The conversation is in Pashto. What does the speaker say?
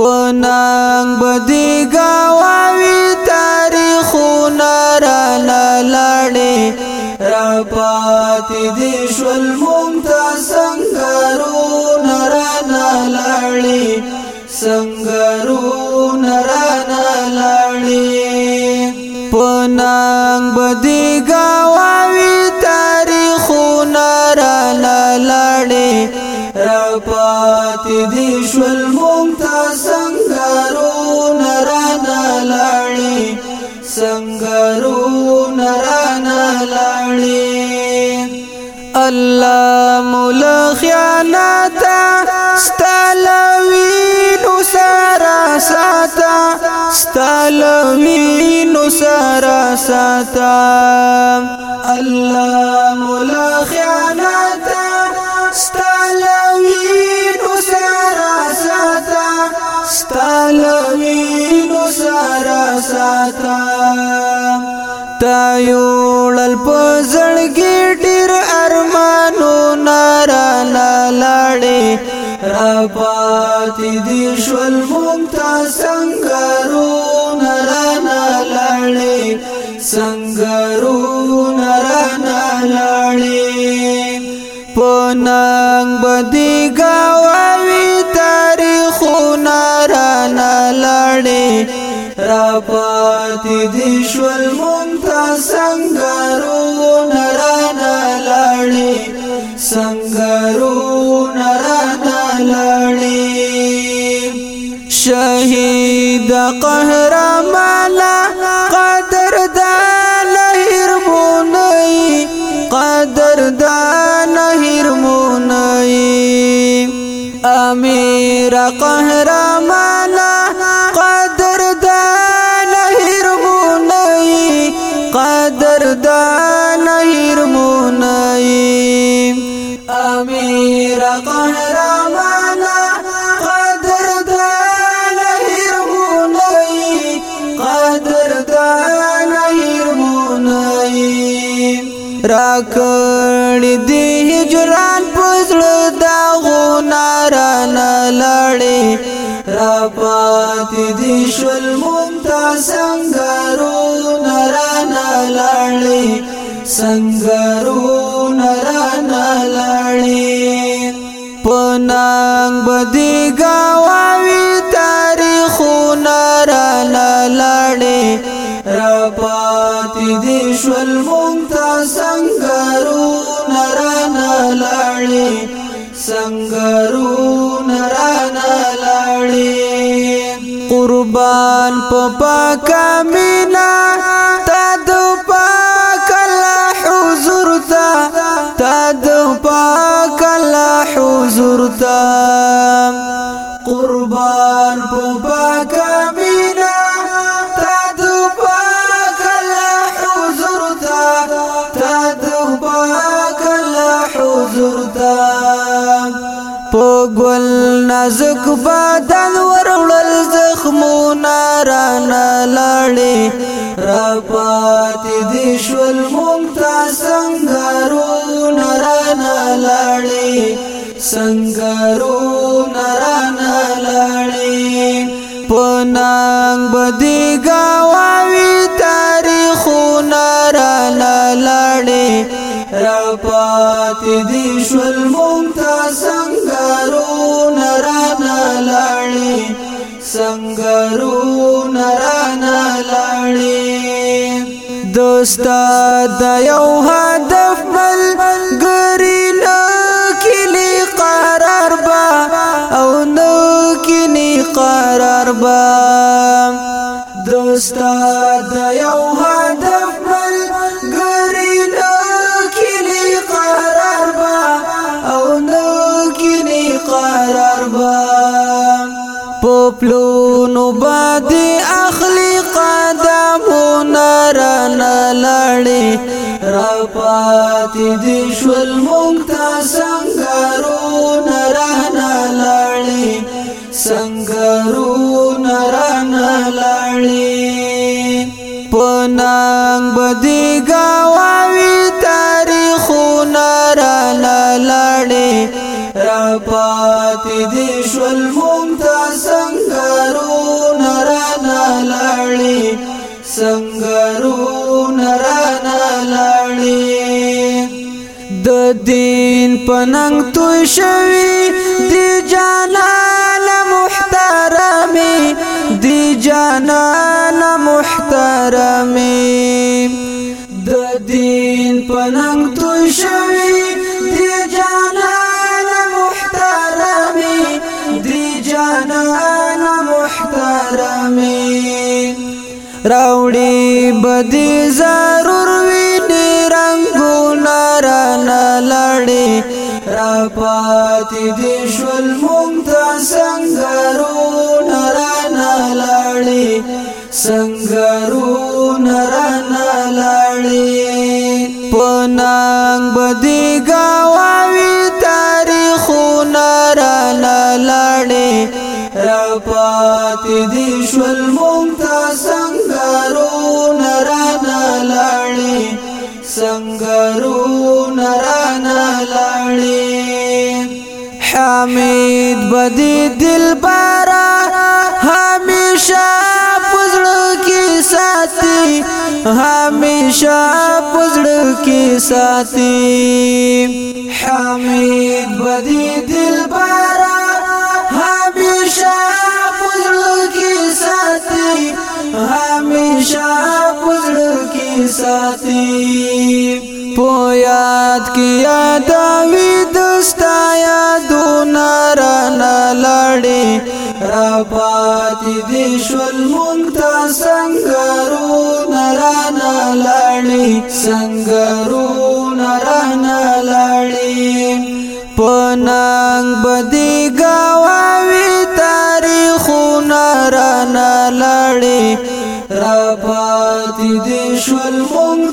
پننګ بدی گاوی تاریخونه را لړې را پات دي شول مونږ ته څنګهرونه را لړې څنګهرونه را لړې پننګ بدی گاوی پاتې دې شول مونږ ته څنګه نرانا لاړې څنګه نرانا لاړې الله مولا خیانت ستلوي نو سارا ساتا ستلوي نو سارا ساتا الله مولا خیانت تا یوړل په زړګي ډیر ارمانو نارا لاړې را پاتې دي شول مونږ تا څنګه رو نارا لاړې څنګه رو نارا لاړې پوننګ بدی گاوي تاریخونه را لاړې را پاتې دي شول مونږ سنگارو نرانا لاړې سنگارو نرانا لاړې شهید قهر را کړی دی هجران پزړه دا غو ناران لړې را پات دی شل مونتا څنګه رو ناران لړې څنګه رو ناران لړې پننګ بدی گاوی تاریخ ناران لړې را پات دی شل مونتا سنگرو نرانا لاړې قربان په پاکه مینا تد پاک الله حضور ته تد پاک الله حضور ته قربان په پاکه ګل نازک بدن ورول زخمونه رانه لاړې را پاتې دي شول مونږ ته سنگارونه رانه لاړې سنگارونه رانه لاړې پننګ بدی گاو پات دی شول مونتا سنگارو نرانا لاړی سنگارو نرانا لاړی دوستا د یو هدف پلونو بادي اخلي قدمونه رانه لړې را پاتې دي شول مونږ ته سنګرونه رانه لړې سنګرونه رانه لړې پننګ بدی گاوي تاریخونه رانه لړې را پاتې دي شول په ننګ توی شوی دی جانان محترمی دی جانان محترمی د دین په ننګ توی شوی دی جانان محترمی دی جانان محترمی راوړي بدی ضرور ویني رنگونه رانه لړې را پاتې دي شول مونږ ته سنگرو نرانا لاړې سنگرو نرانا لاړې پننګ بدی گاوي تاریخ نرانا لاړې را پاتې دي شول مونږ ته سنگرو نرانا لاړي حمید بدی دل بارا همیشه پزړو کې ساتي همیشه پزړو کې ساتي حمید بدی دل بارا همیشه پزړو کې ساتي همیشه پزړو کې ساتي یاد کی یاد وی دستا یادون رانا لړی را پات دي شول مونږ ته څنګهرو رانا لړی څنګهرو رانا لړی پننګ بدی گاوی تاریخونه رانا لړی را پات دي شول مونږ